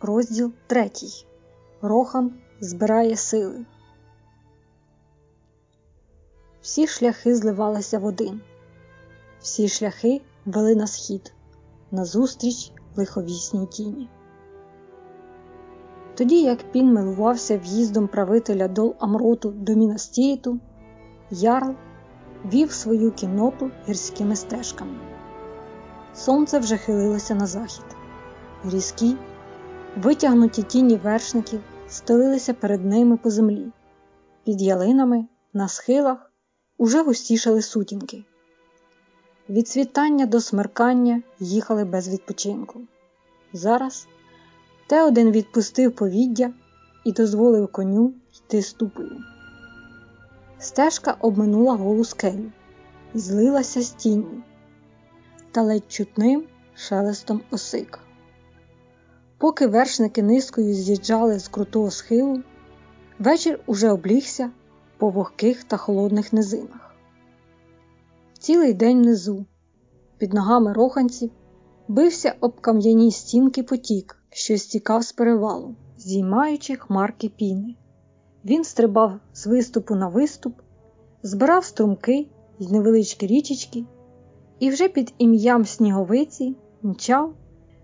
Розділ третій. Рохан збирає сили. Всі шляхи зливалися в один. Всі шляхи вели на схід, назустріч лиховісній тіні. Тоді як Пін милувався в'їздом правителя Дол-Амроту до Мінастіріту, Ярл вів свою кінноту гірськими стежками. Сонце вже хилилося на захід. Різкі, витягнуті тіні вершників стелилися перед ними по землі. Під ялинами, на схилах уже густішали сутінки. Від світання до смеркання їхали без відпочинку. Зараз Теоден відпустив повіддя і дозволив коню йти ступою. Стежка обминула голу скелю і злилася з тінню та ледь чутним шелестом осик. Поки вершники низкою з'їжджали з крутого схилу, вечір уже облігся по вогких та холодних низинах. Цілий день внизу, під ногами роханців, бився об кам'яні стінки потік, що стікав з перевалу, зіймаючи хмарки піни. Він стрибав з виступу на виступ, збирав струмки й невеличкі річечки і вже під ім'ям сніговиці мчав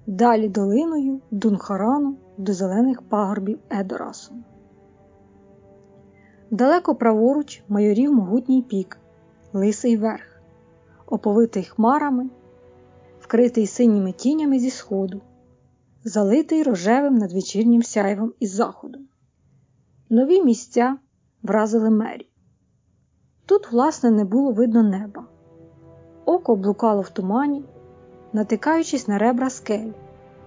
далі долиною Дунхарану до зелених пагорбів Едорасу. Далеко праворуч майорів могутній пік, лисий верх, оповитий хмарами, вкритий синіми тінями зі сходу, залитий рожевим надвечірнім сяйвом із заходу. Нові місця вразили мері. Тут, власне, не було видно неба. Око блукало в тумані, натикаючись на ребра скель,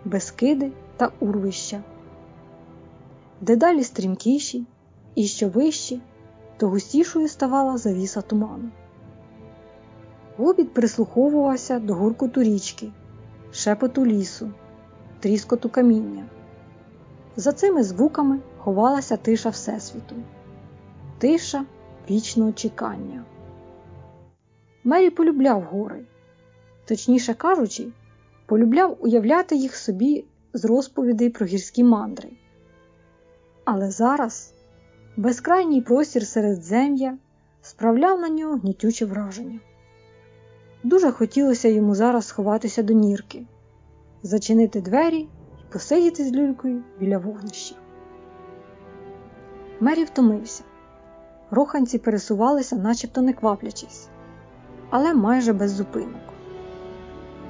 безкиди та урвища. Дедалі стрімкіші і що вищі, то густішою ставала завіса туману. Гобіт прислуховувався до гуркоту річки, шепоту лісу, тріскоту каміння. За цими звуками ховалася тиша Всесвіту, тиша вічного чекання. Мері полюбляв гори, точніше кажучи, полюбляв уявляти їх собі з розповідей про гірські мандри. Але зараз безкрайній простір середзем'я справляв на нього гнітюче враження. Дуже хотілося йому зараз сховатися до нірки, зачинити двері і посидіти з люлькою біля вогнища. Мері втомився. Роханці пересувалися, начебто не кваплячись, але майже без зупинок.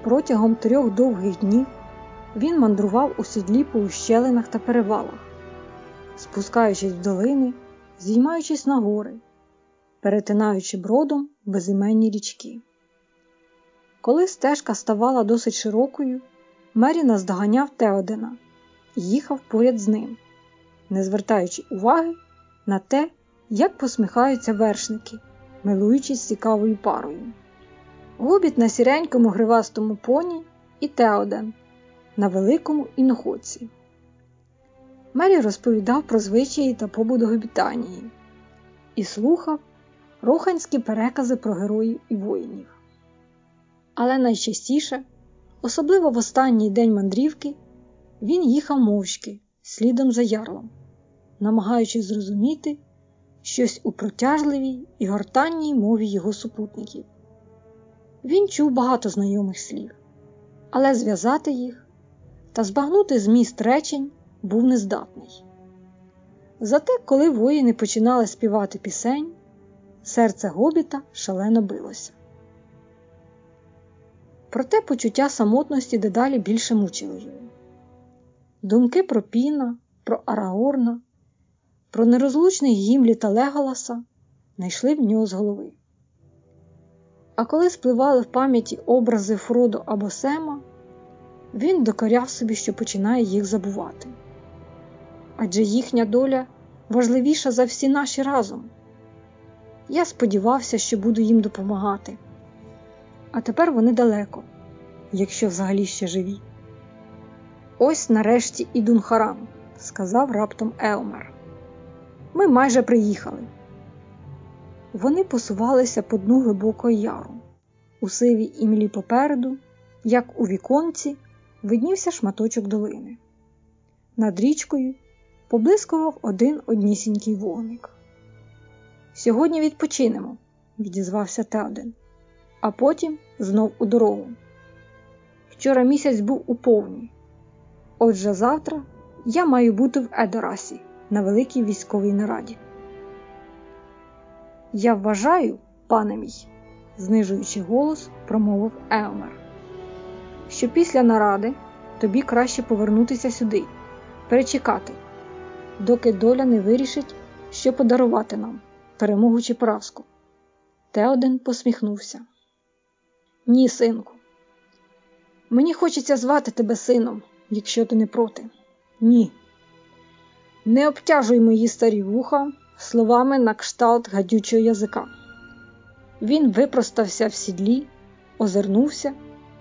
Протягом трьох довгих днів він мандрував у сідлі по ущелинах та перевалах, спускаючись в долини, зіймаючись на гори, перетинаючи бродом безіменні річки. Коли стежка ставала досить широкою, Мері наздоганяв Теодена і їхав поряд з ним, не звертаючи уваги на те, як посміхаються вершники, милуючись цікавою парою. Гобіт на сіренькому гривастому поні і Теоден на великому іноходці. Мері розповідав про звичаї та побуду Гобітанії і слухав роханські перекази про героїв і воїнів. Але найчастіше, особливо в останній день мандрівки, він їхав мовчки слідом за ярлом, намагаючись зрозуміти щось у протяжливій і гортанній мові його супутників. Він чув багато знайомих слів, але зв'язати їх та збагнути зміст речень був нездатний. Зате, коли воїни починали співати пісень, серце гобіта шалено билося. Проте почуття самотності дедалі більше мучили його. Думки про Піна, про Арагорна, про нерозлучних Гімлі та Леголаса не йшли в нього з голови. А коли спливали в пам'яті образи Фродо або Сема, він докоряв собі, що починає їх забувати. Адже їхня доля важливіша за всі наші разом. Я сподівався, що буду їм допомагати. А тепер вони далеко, якщо взагалі ще живі. Ось нарешті і Дунхаран, сказав раптом Елмер. Ми майже приїхали. Вони посувалися по дну глибокого яру. У сивій імлі попереду, як у віконці, виднівся шматочок долини. над річкою поблискував один однісінький вогник. Сьогодні відпочинемо, відізвався Теоден, а потім знов у дорогу. Вчора місяць був у повні. Отже, завтра я маю бути в Едорасі на великій військовій нараді. Я вважаю, пане мій, знижуючи голос, промовив Еомер, що після наради тобі краще повернутися сюди, перечекати, доки доля не вирішить, що подарувати нам перемогу чи поразку. Теоден посміхнувся. Ні, синку. Мені хочеться звати тебе сином, якщо ти не проти. Ні. Не обтяжуй мої старі вуха словами на кшталт гадючого язика. Він випростався в сідлі, озирнувся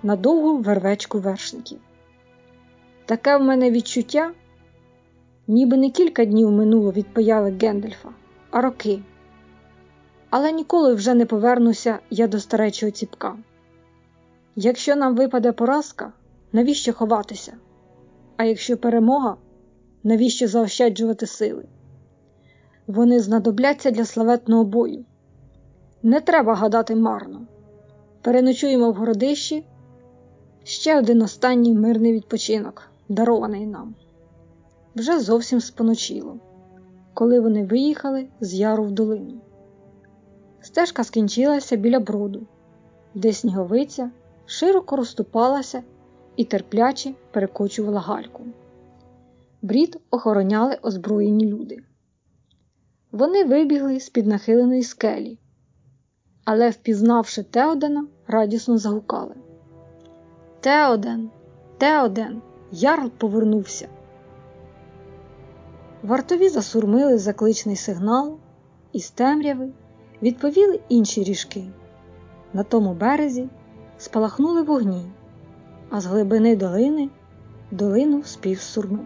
на довгу вервечку вершників. Таке в мене відчуття, ніби не кілька днів минуло від появи Гендельфа, а роки. Але ніколи вже не повернуся я до старечого ціпка. Якщо нам випаде поразка, навіщо ховатися? А якщо перемога, навіщо заощаджувати сили? Вони знадобляться для славетного бою. Не треба гадати марно. Переночуємо в городищі ще один останній мирний відпочинок, дарований нам. Вже зовсім споночило, коли вони виїхали з яру в долину. Стежка скінчилася біля броду, де сніговиця широко розступалася і терпляче перекочувала гальку. Брід охороняли озброєні люди. Вони вибігли з під нахиленої скелі, але, впізнавши Теодена, радісно загукали. Теоден, Теоден, ярл повернувся. Вартові засурмили закличний сигнал, і з темряви відповіли інші ріжки. На тому березі спалахнули вогні, а з глибини долини долинув спів сурми.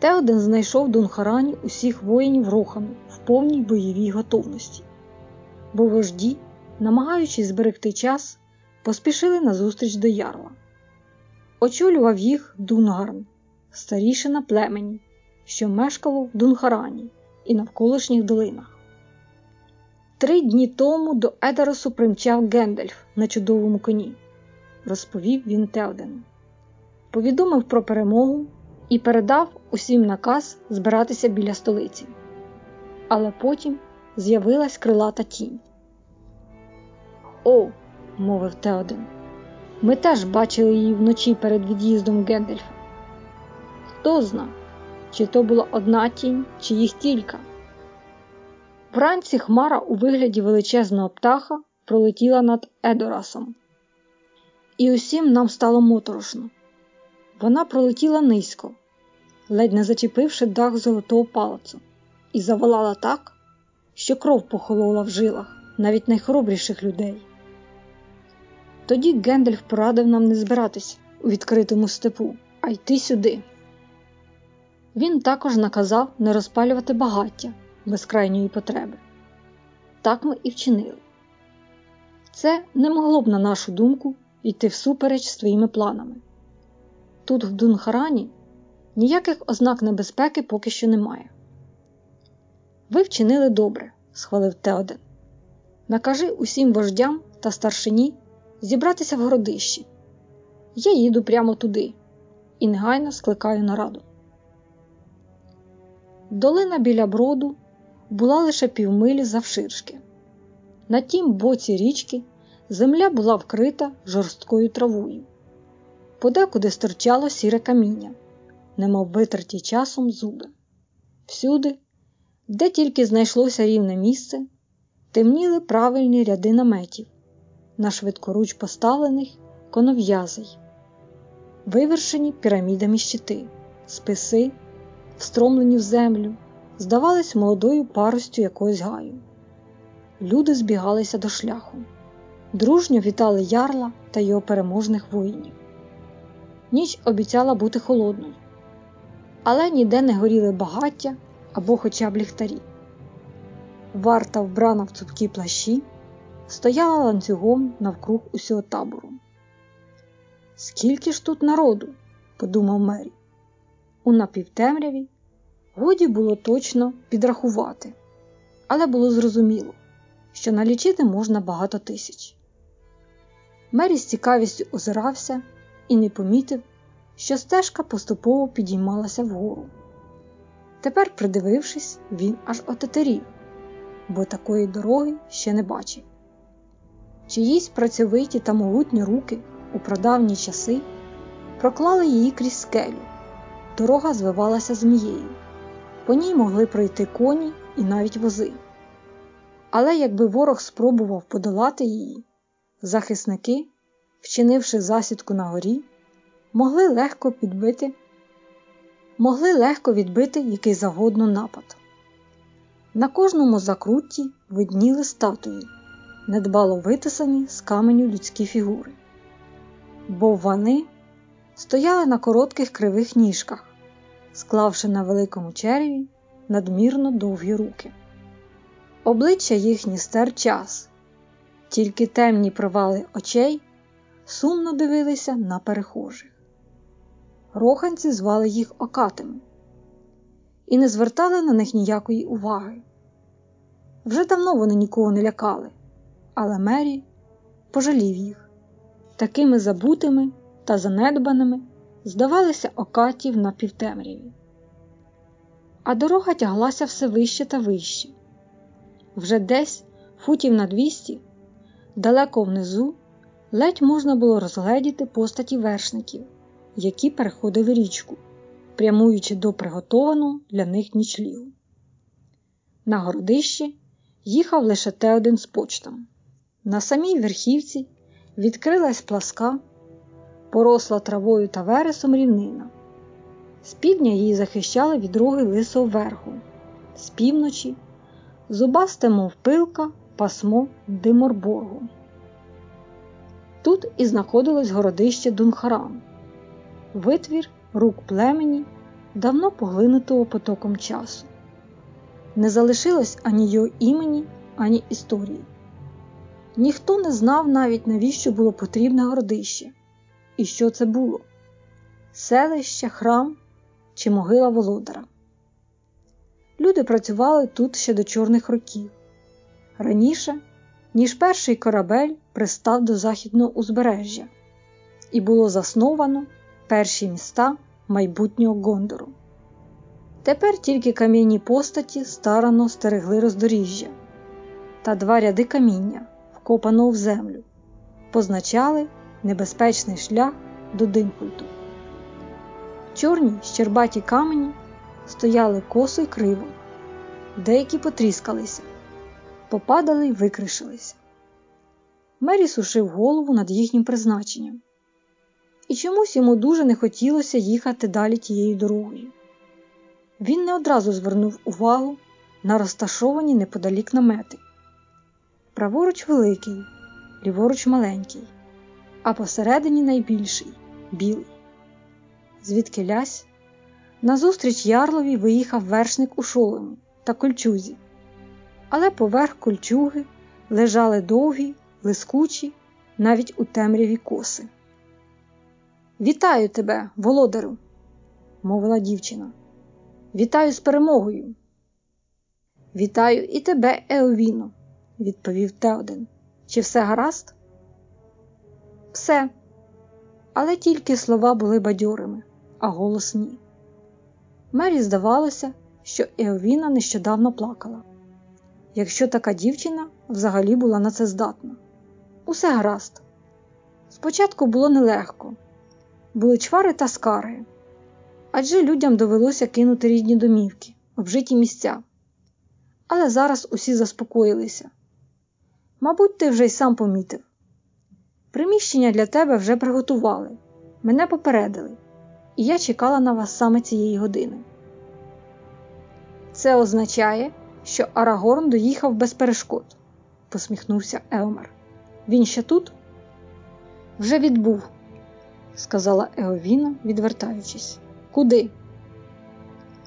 Теоден знайшов Дунхарані усіх воїнів Рохану в повній бойовій готовності, бо вожді, намагаючись зберегти час, поспішили назустріч до ярла. Очолював їх Дунгарн, старішина племені, що мешкало в Дунхарані і навколишніх долинах. Три дні тому до Едеросу примчав Гендельф на чудовому коні, розповів він Теодену. Повідомив про перемогу і передав усім наказ збиратися біля столиці. Але потім з'явилась крилата тінь. О, мовив Теоден, ми теж бачили її вночі перед від'їздом Гендельфа. Хто зна, чи то була одна тінь, чи їх кілька. Вранці хмара у вигляді величезного птаха пролетіла над Едорасом. І усім нам стало моторошно. Вона пролетіла низько, ледь не зачепивши дах золотого палацу, і заволала так, що кров похолола в жилах навіть найхоробріших людей. Тоді Гендальф порадив нам не збиратись у відкритому степу, а йти сюди. Він також наказав не розпалювати багаття без крайньої потреби. Так ми і вчинили. Це не могло б, на нашу думку, йти всупереч своїми планами. Тут, в Дунхарані, ніяких ознак небезпеки поки що немає. Ви вчинили добре, схвалив Теоден. Накажи усім вождям та старшині зібратися в городищі. Я їду прямо туди і негайно скликаю нараду. Долина біля броду була лише півмилі завширшки. На тім боці річки земля була вкрита жорсткою травою, подекуди стирчало сіре каміння, немов витерті часом зуби. Всюди, де тільки знайшлося рівне місце, темніли правильні ряди наметів, на швидкоруч поставлених конов'язей, вивершені пірамідами щити, списи, встромлені в землю здавались молодою паростю якогось гаю. Люди збігалися до шляху, дружньо вітали ярла та його переможних воїнів. Ніч обіцяла бути холодною, але ніде не горіли багаття або хоча б ліхтарі. Варта, вбрана в цупкі плащі, стояла ланцюгом навкруг усього табору. Скільки ж тут народу? подумав Мері. у напівтемряві годі було точно підрахувати, але було зрозуміло, що налічити можна багато тисяч. Мері з цікавістю озирався і не помітив, що стежка поступово підіймалася вгору. Тепер, придивившись, він аж отетерів, бо такої дороги ще не бачив. Чиїсь працьовиті та могутні руки у прадавні часи проклали її крізь скелю. Дорога звивалася змією, по ній могли пройти коні і навіть вози. Але якби ворог спробував подолати її, захисники, вчинивши засідку на горі, могли легко підбити, могли легко відбити який завгодно напад. На кожному закрутті видніли статуї, недбало витисані з каменю людські фігури, бо вони стояли на коротких кривих ніжках, склавши на великому череві надмірно довгі руки. Обличчя їхні стер час, тільки темні провали очей сумно дивилися на перехожих. Роханці звали їх окатими і не звертали на них ніякої уваги. Вже давно вони нікого не лякали, але Мері пожалів їх такими забутими та занедбаними здавалися окатів на півтемряві. А дорога тяглася все вище та вище. Вже десь, футів на двісті, далеко внизу, ледь можна було розгледіти постаті вершників, які переходили річку, прямуючи до приготованого для них нічлігу. На городищі їхав лише те один з почтом. На самій верхівці відкрилась пласка, поросла травою та вересом рівнина. З півдня її захищали від роги лисого верху, з півночі, зубасте, мов пилка, пасмо Диморборгу. Тут і знаходилось городище Дунхаран, витвір рук племені, давно поглинутого потоком часу. Не залишилось ані його імені, ані історії. Ніхто не знав навіть, навіщо було потрібне городище, і що це було селище, храм чи могила володара. Люди працювали тут ще до чорних років. Раніше, ніж перший корабель пристав до західного узбережжя, і було засновано перші міста майбутнього Гондору. Тепер тільки кам'яні постаті старано стерегли роздоріжжя та два ряди каміння, вкопаного в землю, позначали небезпечний шлях до Димхульту. Чорні щербаті камені стояли косо й криво, деякі потріскалися, попадали й викришилися. Мері сушив голову над їхнім призначенням, і чомусь йому дуже не хотілося їхати далі тією дорогою. Він не одразу звернув увагу на розташовані неподалік намети. Праворуч великий, ліворуч маленький, а посередині найбільший білий. Звідки лясь, назустріч ярлові виїхав вершник у шоломі та кольчузі, але поверх кольчуги лежали довгі, лискучі, навіть у темряві коси. Вітаю тебе, володарю, мовила дівчина. Вітаю з перемогою. Вітаю і тебе, Еовіно, відповів Теоден. Чи все гаразд? Все. Але тільки слова були бадьорими, а голос ні. Мері здавалося, що Еовіна нещодавно плакала. Якщо така дівчина взагалі була на це здатна. Усе гаразд. Спочатку було нелегко, були чвари та скарги, адже людям довелося кинути рідні домівки, обжиті місця. Але зараз усі заспокоїлися. Мабуть, ти вже й сам помітив. Приміщення для тебе вже приготували, мене попередили, і я чекала на вас саме цієї години. Це означає, що Арагорн доїхав без перешкод, посміхнувся Еомер. Він ще тут? Вже відбув, сказала Еовіна, відвертаючись. Куди?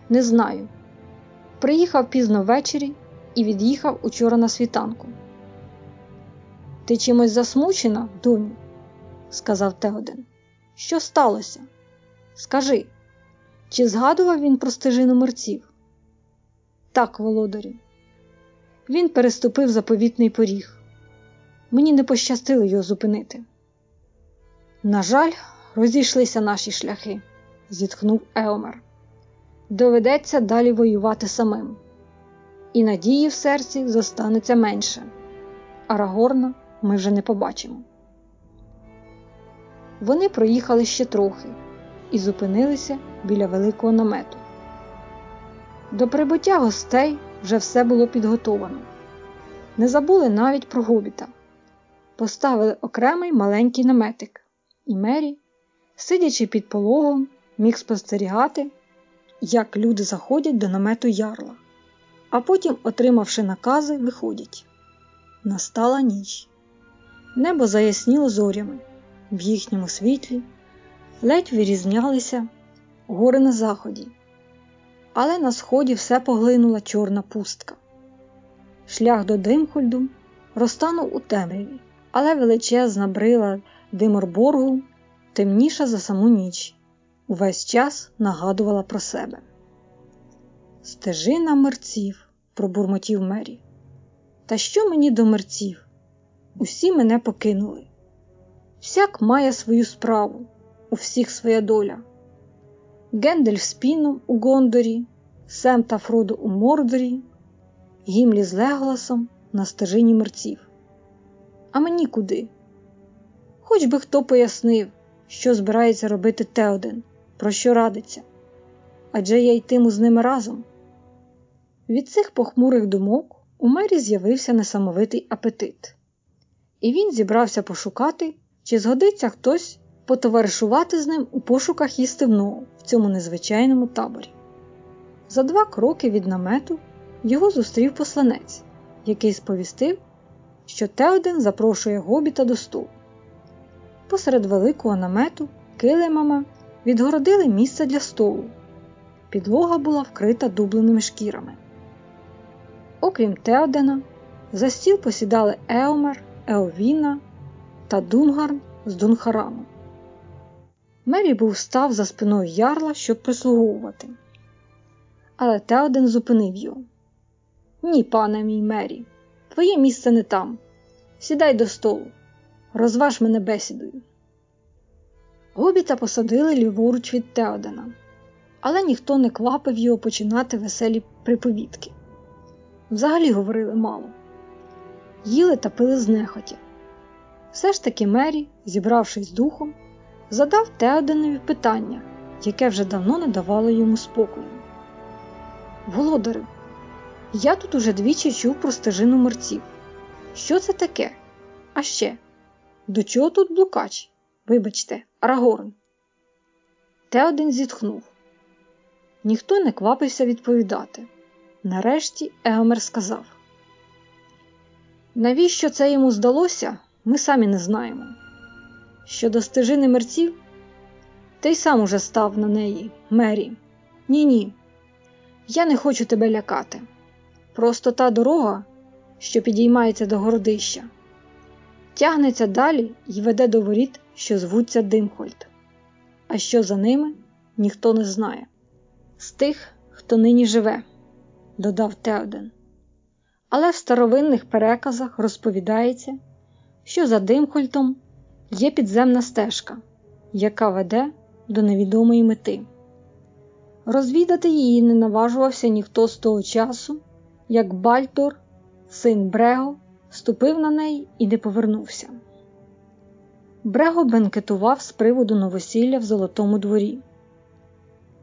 Не знаю. Приїхав пізно ввечері і від'їхав учора на світанку. Ти чимось засмучена, доню? сказав Теоден. Що сталося? Скажи, Чи згадував він про стежину мерців? Так, володарю. Він переступив заповітний поріг. Мені не пощастило його зупинити. На жаль, розійшлися наші шляхи, зітхнув Еомер. Доведеться далі воювати самим, і надії в серці зостанеться менше. Арагорна ми вже не побачимо. Вони проїхали ще трохи і зупинилися біля великого намету. До прибуття гостей вже все було підготовано. Не забули навіть про гобіта. Поставили окремий маленький наметик, і Мері, сидячи під пологом, міг спостерігати, як люди заходять до намету ярла, а потім, отримавши накази, виходять. Настала ніч. Небо заясніло зорями, в їхньому світлі ледь вирізнялися гори на заході, але на сході все поглинула чорна пустка. Шлях до Димхольду розтанув у темряві, але величезна брила Диморборгу темніша за саму ніч, увесь час нагадувала про себе. Стежина мерців, пробурмотів Мері. Та що мені до мерців? Усі мене покинули. Всяк має свою справу, у всіх своя доля. Гендель з Піном у Гондорі, Сем та Фродо у Мордорі, Гімлі з Леголасом на стежині мерців. А мені куди? Хоч би хто пояснив, що збирається робити Теоден, про що радиться, адже я йтиму з ними разом. Від цих похмурих думок у мері з'явився несамовитий апетит, і він зібрався пошукати, чи згодиться хтось потоваришувати з ним у пошуках їстивного в цьому незвичайному таборі. За два кроки від намету його зустрів посланець, який сповістив, що Теоден запрошує гобіта до столу. Посеред великого намету килимами відгородили місце для столу. Підлога була вкрита дубленими шкірами. Окрім Теодена, за стіл посідали Еомер, Еовіна та Дунгарн з Дунхарану. Мері був став за спиною ярла, щоб прислуговувати. Але Теоден зупинив його. Ні, пане мій Мері, твоє місце не там. Сідай до столу, розваж мене бесідою. Гобіта посадили ліворуч від Теодена, але ніхто не квапив його починати веселі приповідки. Взагалі говорили мало, їли та пили знехотя. Все ж таки Мері, зібравшись з духом, задав Теоденові питання, яке вже давно не давало йому спокою. Володарю, я тут уже двічі чув про стежину мерців. Що це таке? А ще, до чого тут блукач? Вибачте, Арагорн. Теоден зітхнув. Ніхто не квапився відповідати. Нарешті Еомер сказав: Навіщо це йому здалося, ми самі не знаємо. Щодо стежини мерців, ти й сам уже став на неї, Мері. Ні, ні. Я не хочу тебе лякати. Просто та дорога, що підіймається до городища, тягнеться далі і веде до воріт, що звуться Димхольд. А що за ними, ніхто не знає. З тих, хто нині живе, додав Теоден. Але в старовинних переказах розповідається, що за Димхольтом є підземна стежка, яка веде до невідомої мети. Розвідати її не наважувався ніхто з того часу, як Бальтор, син Брего, ступив на неї і не повернувся. Брего бенкетував з приводу новосілля в Золотому дворі.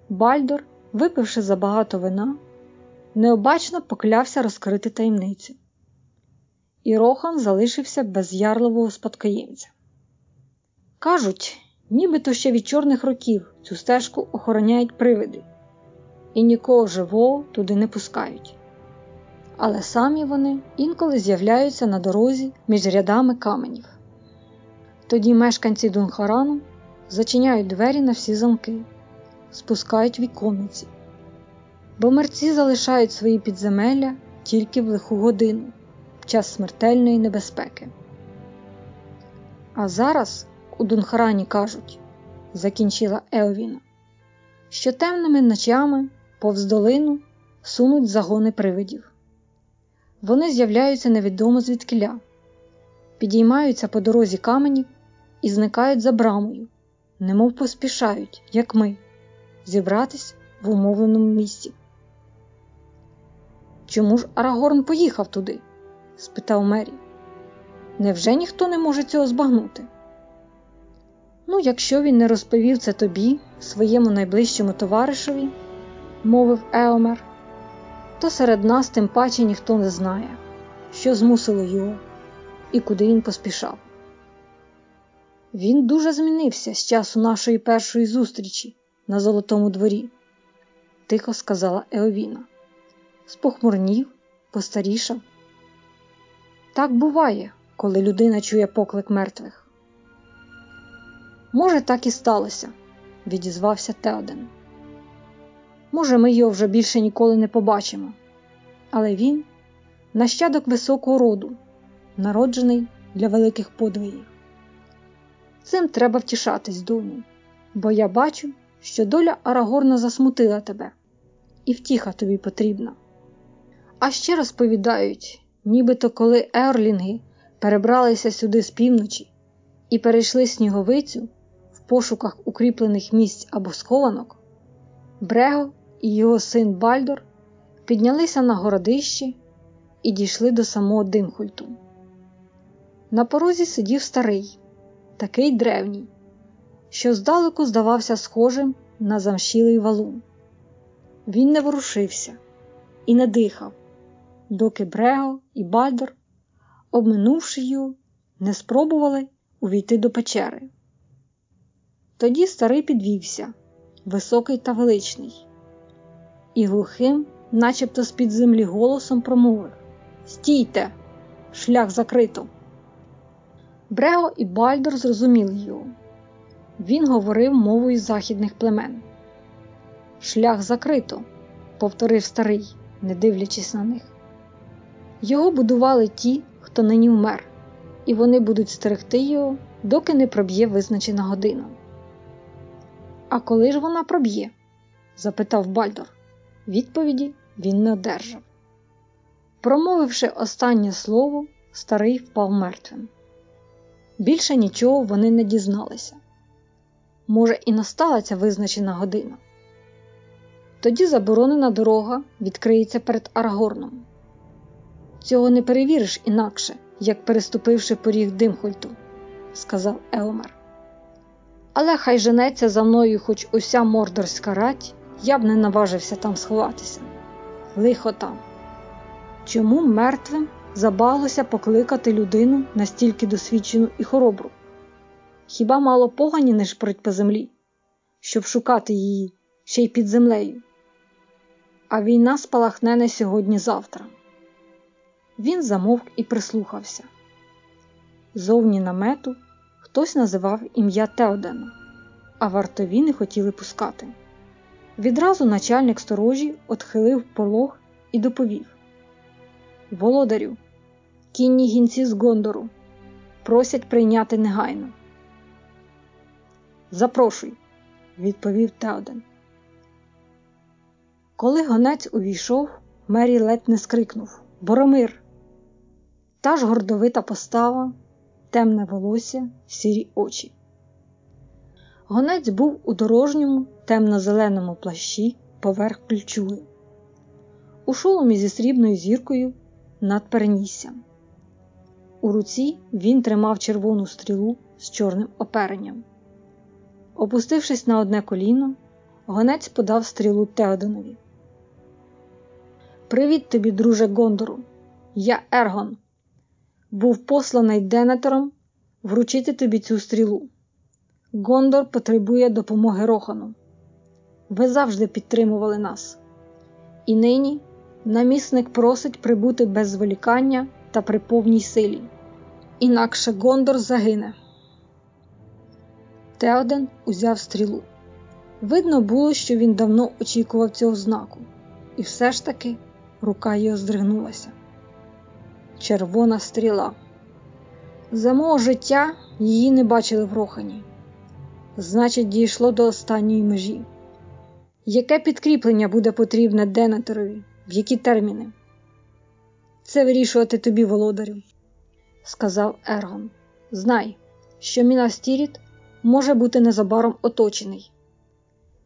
Бальдор, випивши забагато вина, необачно поклявся розкрити таємницю. І Рохан залишився без ярливого спадкоємця. Кажуть, нібито ще від чорних років цю стежку охороняють привиди, і нікого живого туди не пускають. Але самі вони інколи з'являються на дорозі між рядами каменів. Тоді мешканці Дунхарану зачиняють двері на всі замки, спускають віконниці, бо мерці залишають свої підземелля тільки в лиху годину, в час смертельної небезпеки. А зараз у Дунхарані кажуть, закінчила Еовіна, що темними ночами повз долину сунуть загони привидів. Вони з'являються невідомо звідкиля, підіймаються по дорозі каменів і зникають за брамою, немов поспішають, як ми, зібратись в умовленому місці. Чому ж Арагорн поїхав туди? спитав Мері. Невже ніхто не може цього збагнути? Ну, якщо він не розповів це тобі, своєму найближчому товаришеві, мовив Еомер, то серед нас тим паче ніхто не знає, що змусило його і куди він поспішав. Він дуже змінився з часу нашої першої зустрічі на Золотому дворі, тихо сказала Еовіна. Спохмурнів, постарішав. Так буває, коли людина чує поклик мертвих. Може, так і сталося, відізвався Теоден. Може, ми його вже більше ніколи не побачимо, але він нащадок високого роду, народжений для великих подвигів. Цим треба втішатись, доню, бо я бачу, що доля Арагорна засмутила тебе, і втіха тобі потрібна. А ще розповідають, нібито коли ерлінги перебралися сюди з півночі і перейшли сніговицю в пошуках укріплених місць або схованок, Брего і його син Бальдор піднялися на городище і дійшли до самого Димхульту. На порозі сидів старий, такий древній, що здалеку здавався схожим на замшілий валун. Він не ворушився і не дихав, доки Брего і Бальдор, обминувши його, не спробували увійти до печери. Тоді старий підвівся, високий та величний, і глухим, начебто з під землі голосом промовив Стійте, шлях закрито. Брего і Бальдор зрозуміли його. Він говорив мовою західних племен. Шлях закрито, повторив старий, не дивлячись на них. Його будували ті, хто нині вмер, і вони будуть стерегти його, доки не проб'є визначена година. А коли ж вона проб'є? запитав Бальдор. Відповіді він не одержав. Промовивши останнє слово, старий впав мертвим. Більше нічого вони не дізналися. Може, і настала ця визначена година. Тоді заборонена дорога відкриється перед Арагорном. Цього не перевіриш інакше, як переступивши поріг Димхольту, сказав Еомер. Але хай женеться за мною хоч уся мордорська рать, я б не наважився там сховатися. Лихо там. Чому мертвим забаглося покликати людину настільки досвідчену і хоробру? Хіба мало погані не шприть по землі, щоб шукати її ще й під землею? А війна спалахне не сьогодні-завтра. Він замовк і прислухався. Зовні намету хтось називав ім'я Теодена, а вартові не хотіли пускати. Відразу начальник сторожі отхилив полог і доповів: Володарю, кінні гінці з Гондору просять прийняти негайно. Запрошуй, відповів Теоден. Коли гонець увійшов, Мері ледь не скрикнув Боромир. Та ж гордовита постава, темне волосся, сірі очі. Гонець був у дорожньому темно-зеленому плащі поверх ключуги, у шоломі зі срібною зіркою над переніссям. У руці він тримав червону стрілу з чорним оперенням. Опустившись на одне коліно, гонець подав стрілу Теодонові. Привіт тобі, друже Гондору, я Ергон. Був посланий Денетером вручити тобі цю стрілу. Гондор потребує допомоги Рохану. Ви завжди підтримували нас. І нині намісник просить прибути без зволікання та при повній силі. Інакше Гондор загине. Теоден узяв стрілу. Видно було, що він давно очікував цього знаку, і все ж таки рука його здригнулася. Червона стріла. За мого життя її не бачили в Рохані. Значить, дійшло до останньої межі. Яке підкріплення буде потрібне Денетерові? В які терміни? Це вирішувати тобі, володарю, сказав Ергон. Знай, що Мінастіріт може бути незабаром оточений.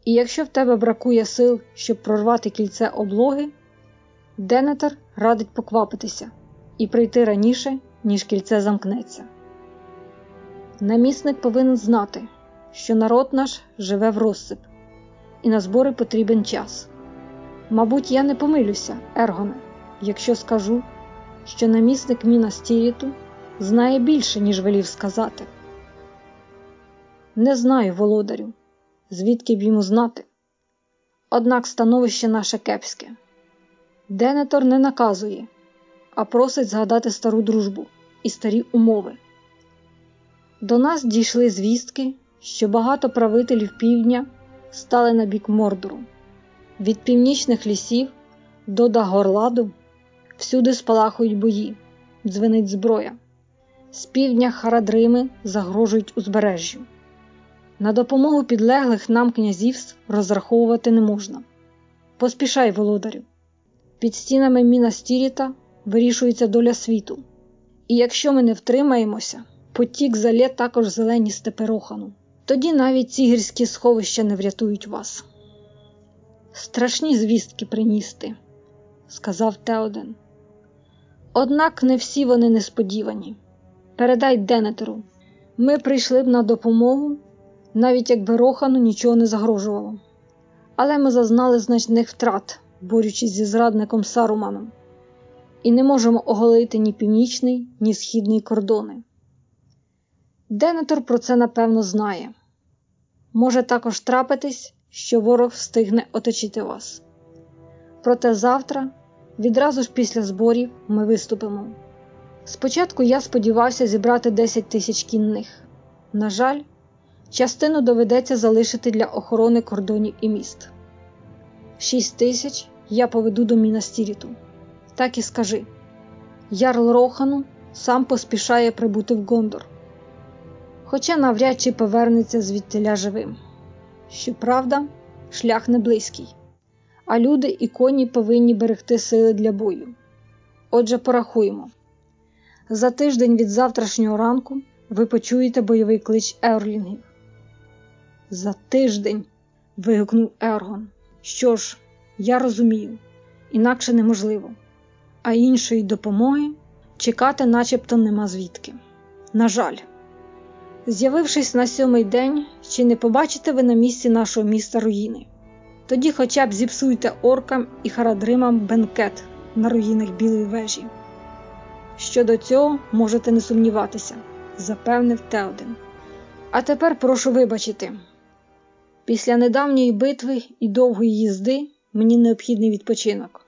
І якщо в тебе бракує сил, щоб прорвати кільце облоги, Денетер радить поквапитися і прийти раніше, ніж кільце замкнеться. Намісник повинен знати, що народ наш живе в розсип, і на збори потрібен час. Мабуть, я не помилюся, Ергоне, якщо скажу, що намісник Міна Стіріту знає більше, ніж велів сказати. Не знаю, володарю, звідки б йому знати. Однак становище наше кепське. Денетор не наказує, а просить згадати стару дружбу і старі умови. До нас дійшли звістки, що багато правителів півдня стали на бік Мордору. Від північних лісів до Дагорладу всюди спалахують бої, дзвенить зброя. З півдня Харадрими загрожують узбережжю. На допомогу підлеглих нам князівств розраховувати не можна. Поспішай, володарю. Під стінами Міна Стіріта вирішується доля світу. І якщо ми не втримаємося, потік залє також зелені степи Рохану. Тоді навіть ці гірські сховища не врятують вас. Страшні звістки приністи, сказав Теоден. Однак не всі вони несподівані. Передай Денетеру. Ми прийшли б на допомогу, навіть якби Рохану нічого не загрожувало. Але ми зазнали значних втрат, борючись зі зрадником Саруманом, і не можемо оголити ні північний, ні східний кордони. Денетор про це напевно знає. Може також трапитись, що ворог встигне оточити вас. Проте завтра, відразу ж після зборів, ми виступимо. Спочатку я сподівався зібрати 10 тисяч кінних. На жаль, частину доведеться залишити для охорони кордонів і міст. 6 тисяч я поведу до Мінастіріту. Так і скажи. Ярл Рохану сам поспішає прибути в Гондор хоча навряд чи повернеться звідтиля живим. Щоправда, шлях не близький, а люди і коні повинні берегти сили для бою. Отже, порахуємо. За тиждень від завтрашнього ранку ви почуєте бойовий клич Ерлінгів. За тиждень. вигукнув Ергон. Що ж, я розумію, інакше неможливо, а іншої допомоги чекати начебто нема звідки. На жаль. З'явившись на сьомий день, чи не побачите ви на місці нашого міста руїни? Тоді хоча б зіпсуйте оркам і харадримам бенкет на руїнах білої вежі. Щодо цього можете не сумніватися, запевнив Теоден. А тепер прошу вибачити. Після недавньої битви і довгої їзди мені необхідний відпочинок.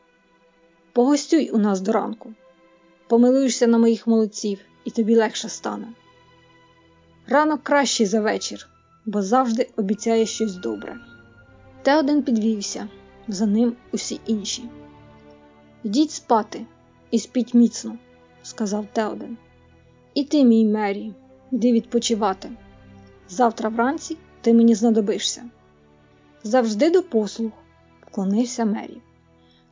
Погостюй у нас до ранку, помилуєшся на моїх молодців, і тобі легше стане. Ранок кращий за вечір, бо завжди обіцяє щось добре. Теоден підвівся, за ним усі інші. Йдіть спати і спіть міцно, сказав Теоден. І ти, мій Мері, йди відпочивати. Завтра вранці ти мені знадобишся. Завжди до послуг, вклонився Мері.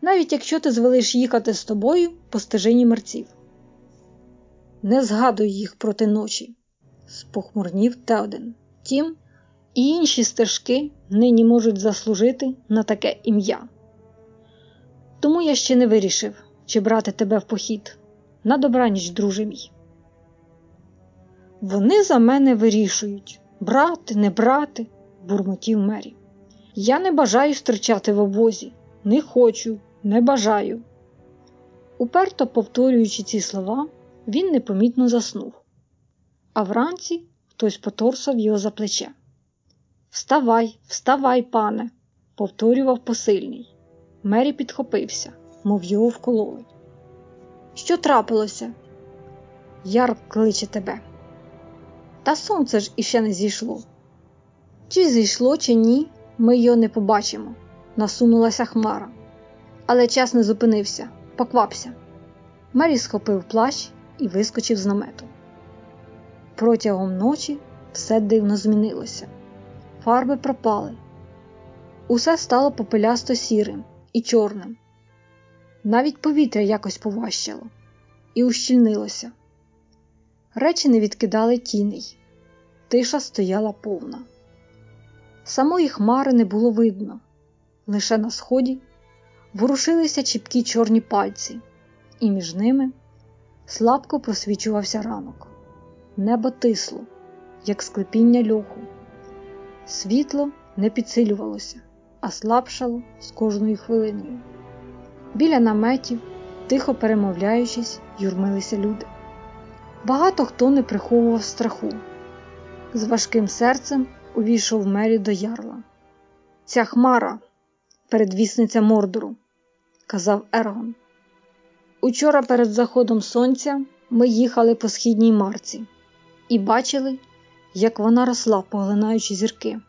Навіть якщо ти звелиш їхати з тобою по стежині мерців. Не згадуй їх проти ночі спохмурнів Теоден. Тім, і інші стежки нині можуть заслужити на таке ім'я. Тому я ще не вирішив, чи брати тебе в похід. На добраніч, друже мій. Вони за мене вирішують брати, не брати, бурмотів Мері. Я не бажаю стричати в обозі, не хочу, не бажаю. Уперто повторюючи ці слова, він непомітно заснув а вранці хтось поторсав його за плече. Вставай, вставай, пане, повторював посильний. Мері підхопився, мов його вкололи. Що трапилося? Ярк кличе тебе. Та сонце ж іще не зійшло. Чи зійшло, чи ні, ми його не побачимо, насунулася хмара. Але час не зупинився, поквапся. Мері схопив плащ і вискочив з намету. Протягом ночі все дивно змінилося. Фарби пропали. Усе стало попелясто сірим і чорним. Навіть повітря якось поважчало і ущільнилося. Речі не відкидали тіней, тиша стояла повна. Самої хмари не було видно, лише на сході ворушилися чіпкі чорні пальці, і між ними слабко просвічувався ранок. Небо тисло, як склепіння льоху. Світло не підсилювалося, а слабшало з кожною хвилиною. Біля наметів, тихо перемовляючись, юрмилися люди. Багато хто не приховував страху. З важким серцем увійшов Мері до ярла. Ця хмара, передвісниця Мордору, казав Ергон. Учора перед заходом сонця ми їхали по східній марці і бачили, як вона росла, поглинаючи зірки.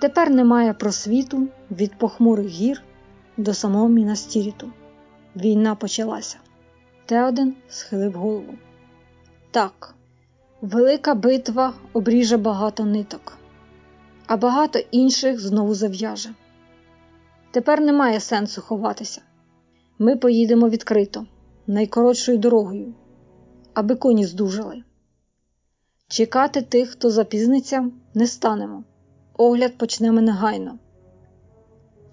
Тепер немає просвіту від похмурих гір до самого Мінастіріту. Війна почалася. Теоден схилив голову. Так, велика битва обріже багато ниток, а багато інших знову зав'яже. Тепер немає сенсу ховатися. Ми поїдемо відкрито, найкоротшою дорогою, аби коні здужали. Чекати тих, хто запізниться, не станемо. Огляд почнемо негайно.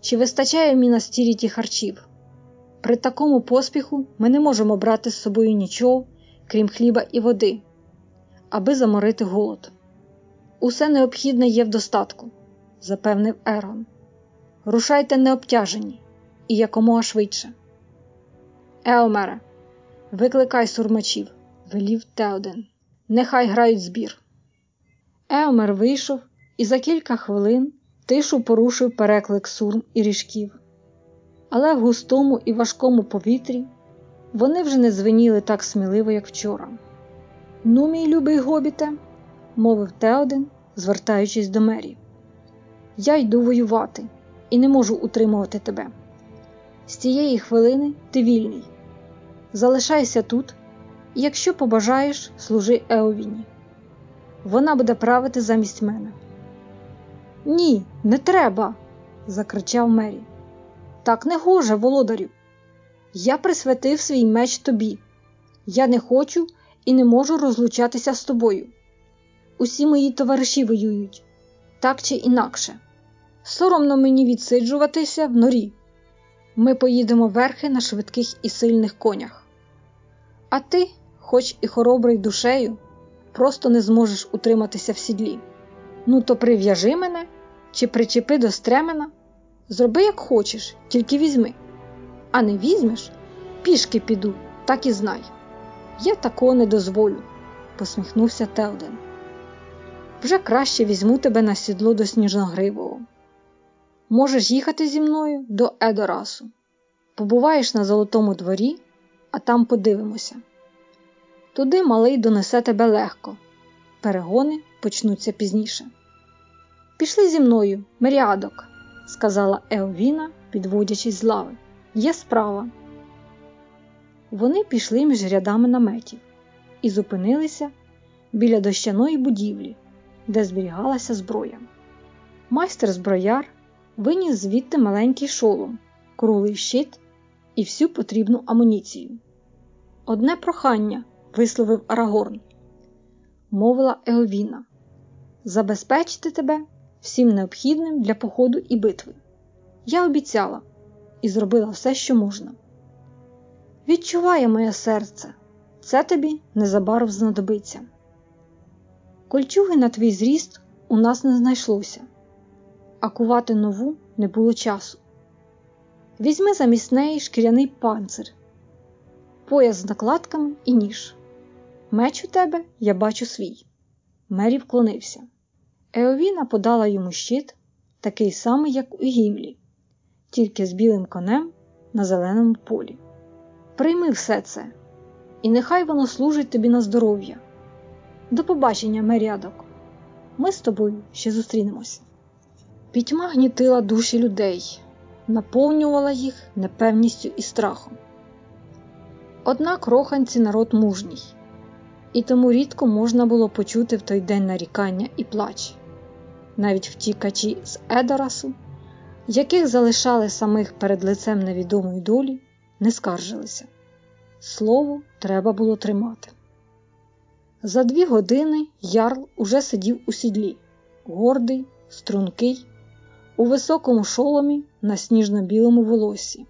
Чи вистачає в Мінастіріті харчів? При такому поспіху ми не можемо брати з собою нічого, крім хліба і води, аби заморити голод. Усе необхідне є в достатку, запевнив Ергон. Рушайте необтяжені і якомога швидше. Еомере, викликай сурмачів, велів Теоден. Нехай грають збір. Еомер вийшов і за кілька хвилин тишу порушив переклик сурм і ріжків. Але в густому і важкому повітрі вони вже не звеніли так сміливо, як вчора. Ну, мій любий гобіте, мовив Теоден, звертаючись до мері. Я йду воювати і не можу утримувати тебе. З цієї хвилини ти вільний. Залишайся тут, якщо побажаєш, служи Еовіні. Вона буде правити замість мене. Ні, не треба, закричав Мері. Так не гоже, володарю. Я присвятив свій меч тобі. Я не хочу і не можу розлучатися з тобою. Усі мої товариші воюють, так чи інакше. Соромно мені відсиджуватися в норі. Ми поїдемо верхи на швидких і сильних конях. А ти, хоч і хоробрий душею, просто не зможеш утриматися в сідлі. Ну, то прив'яжи мене чи причепи до стремена. Зроби, як хочеш, тільки візьми. А не візьмеш, пішки піду, так і знай. Я такого не дозволю, посміхнувся Телден. Вже краще візьму тебе на сідло до сніжногривого. Можеш їхати зі мною до Едорасу. Побуваєш на золотому дворі, а там подивимося. Туди малий донесе тебе легко. Перегони почнуться пізніше. Пішли зі мною, Меріадок, сказала Еовіна, підводячись з лави. Є справа. Вони пішли між рядами наметів і зупинилися біля дощаної будівлі, де зберігалася зброя. Майстер зброяр виніс звідти маленький шолом, круглий щит і всю потрібну амуніцію. Одне прохання висловив Арагорн, мовила Еовіна, забезпечити тебе всім необхідним для походу і битви. Я обіцяла і зробила все, що можна. Відчуває моє серце, це тобі незабаром знадобиться. Кольчуги на твій зріст у нас не знайшлося, а кувати нову не було часу. Візьми замість неї шкіряний панцир, пояс з накладками і ніж. Меч у тебе я бачу свій. Мері вклонився. Еовіна подала йому щит, такий самий, як у Гімлі, тільки з білим конем на зеленому полі. Прийми все це, і нехай воно служить тобі на здоров'я. До побачення, Мерядок. Ми з тобою ще зустрінемося. Пітьма гнітила душі людей, наповнювала їх непевністю і страхом. Однак роханці народ мужній, і тому рідко можна було почути в той день нарікання і плач. навіть втікачі з Едорасу, яких залишали самих перед лицем невідомої долі, не скаржилися. Слово треба було тримати. За дві години ярл уже сидів у сідлі, гордий, стрункий, у високому шоломі на сніжно-білому волосі.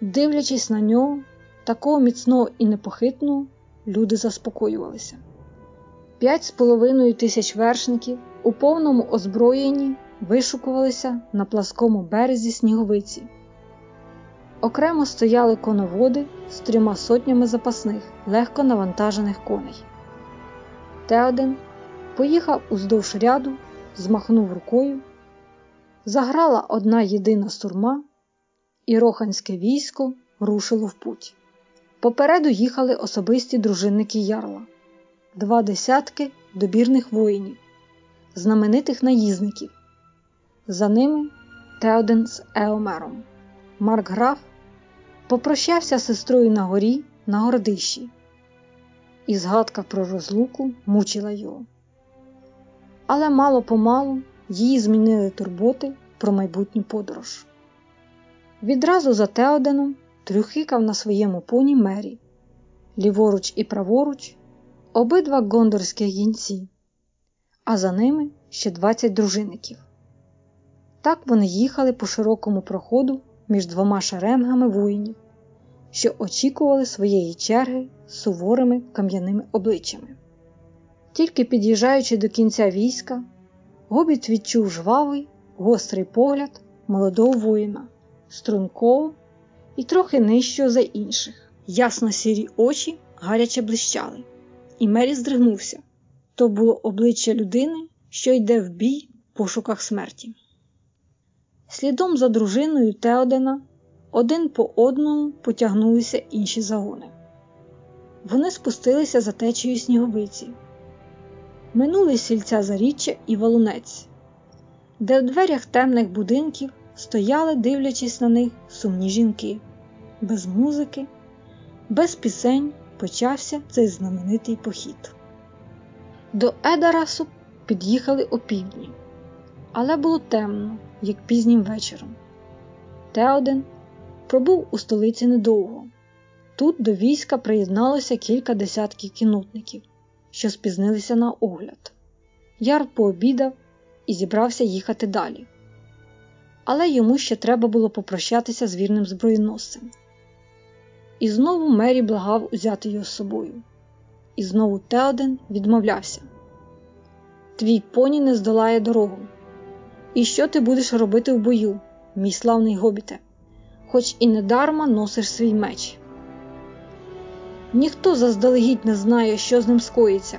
Дивлячись на нього, такого міцного і непохитного, люди заспокоювалися. П'ять з половиною тисяч вершників у повному озброєнні вишукувалися на пласкому березі сніговиці. Окремо стояли коноводи з трьома сотнями запасних, легко навантажених коней. Теоден поїхав уздовж ряду, змахнув рукою, заграла одна єдина сурма, і роханське військо рушило в путь. Попереду їхали особисті дружинники ярла, два десятки добірних воїнів, знаменитих наїзників. За ними Теоден з Еомером. Марк Граф попрощався з сестрою на горі на гордищі, і згадка про розлуку мучила його. Але мало помалу її змінили турботи про майбутню подорож. Відразу за Теоденом трюхикав на своєму поні мері, ліворуч і праворуч, обидва гондорські гінці, а за ними ще 20 дружинників. Так вони їхали по широкому проходу між двома шеренгами воїнів, що очікували своєї черги суворими кам'яними обличчями. Тільки під'їжджаючи до кінця війська, гобіт відчув жвавий, гострий погляд молодого воїна, стрункого і трохи нижчого за інших. Ясно сірі очі гаряче блищали, і Мері здригнувся то було обличчя людини, що йде в бій в пошуках смерті. Слідом за дружиною Теодена один по одному потягнулися інші загони. Вони спустилися за течією сніговиці, минули сільця заріччя і валунець, де в дверях темних будинків стояли, дивлячись на них, сумні жінки. Без музики, без пісень почався цей знаменитий похід. До Едарасу під'їхали опівдні, але було темно, як пізнім вечором. Теоден пробув у столиці недовго. Тут до війська приєдналося кілька десятків кінотників, що спізнилися на огляд. Яр пообідав і зібрався їхати далі. Але йому ще треба було попрощатися з вірним зброєносцем. І знову Мері благав узяти його з собою. І знову Теоден відмовлявся. Твій поні не здолає дорогу. І що ти будеш робити в бою, мій славний гобіте, хоч і недарма носиш свій меч. Ніхто заздалегідь не знає, що з ним скоїться,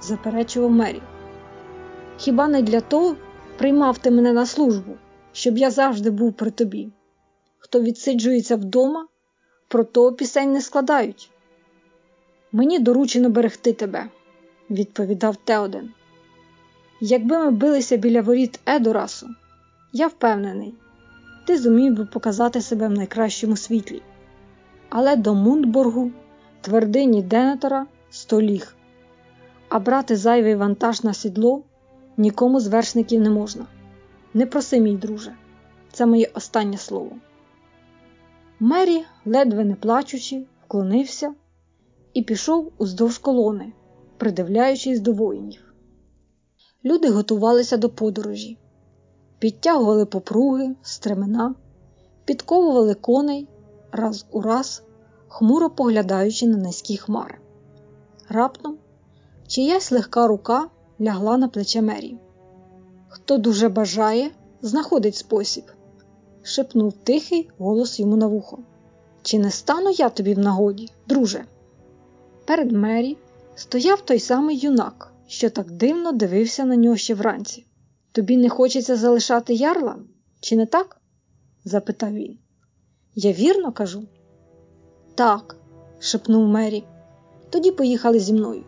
заперечував Мері. Хіба не для того приймав ти мене на службу, щоб я завжди був при тобі? Хто відсиджується вдома, про того пісень не складають. Мені доручено берегти тебе, відповідав Теоден. Якби ми билися біля воріт Едорасу, я впевнений, ти зумів би показати себе в найкращому світлі. Але до Мундборгу, твердині Денетора, сто ліг, а брати зайвий вантаж на сідло нікому з вершників не можна. Не проси, мій друже, це моє останнє слово. Мері, ледве не плачучи, вклонився і пішов уздовж колони, придивляючись до воїнів. Люди готувалися до подорожі, підтягували попруги, стремена, підковували коней раз у раз, хмуро поглядаючи на низькі хмари. Раптом чиясь легка рука лягла на плече Мері. Хто дуже бажає, знаходить спосіб, шепнув тихий голос йому на вухо. Чи не стану я тобі в нагоді, друже? Перед Мері стояв той самий юнак, що так дивно дивився на нього ще вранці. Тобі не хочеться залишати ярла, чи не так? запитав він. Я вірно кажу? Так, шепнув Мері. Тоді поїхали зі мною.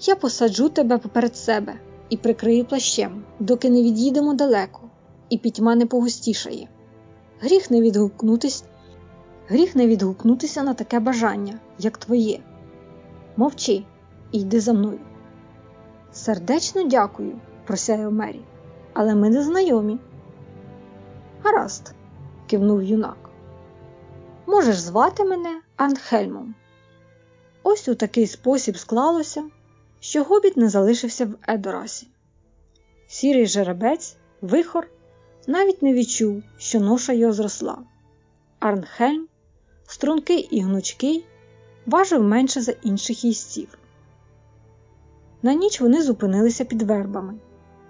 Я посаджу тебе поперед себе і прикрию плащем, доки не від'їдемо далеко, і пітьма не погустішає. Гріх не відгукнутись, гріх не відгукнутися на таке бажання, як твоє. Мовчи і йди за мною. Сердечно дякую, просяяв Мері, але ми не знайомі. Гаразд, кивнув юнак. Можеш звати мене Анхельмом. Ось у такий спосіб склалося, що гобіт не залишився в Едорасі. Сірий жеребець, вихор, навіть не відчув, що ноша його зросла. Арнхельм, стрункий і гнучкий, важив менше за інших їстів. На ніч вони зупинилися під вербами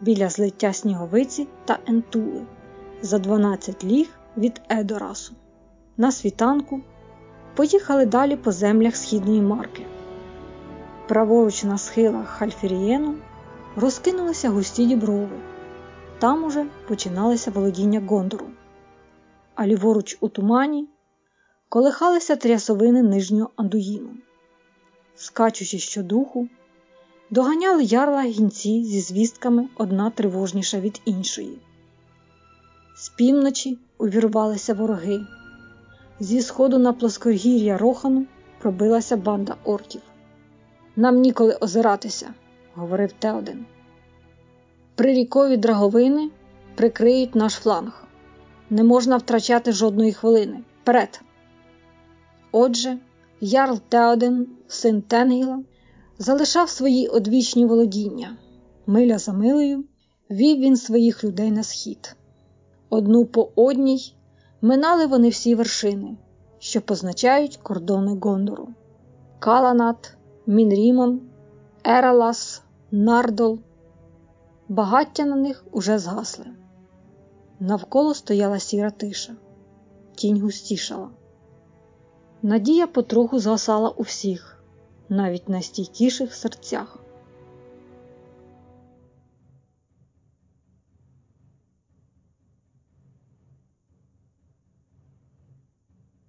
біля злиття сніговиці та ентули за 12 ліг від Едорасу. На світанку поїхали далі по землях східної марки. Праворуч на схилах Хальфірієну розкинулися густі діброви. Там уже починалися володіння Гондору, а ліворуч у тумані колихалися трясовини нижнього Андуїну. Скачучи щодуху, доганяли ярла гінці зі звістками одна тривожніша від іншої. З півночі увірвалися вороги. Зі сходу на плоскогір'я Рохану пробилася банда орків. Нам ніколи озиратися, говорив Теоден. Прирікові драговини прикриють наш фланг. Не можна втрачати жодної хвилини. Вперед! Отже, Ярл Теоден, син Тенгіла, залишав свої одвічні володіння. Миля за милою вів він своїх людей на схід. Одну по одній минали вони всі вершини, що позначають кордони Гондору: Каланат, Мінрімон, Ералас, Нардол. Багаття на них уже згасли. Навколо стояла сіра тиша, тінь густішала. Надія потроху згасала у всіх, навіть найстійкіших серцях.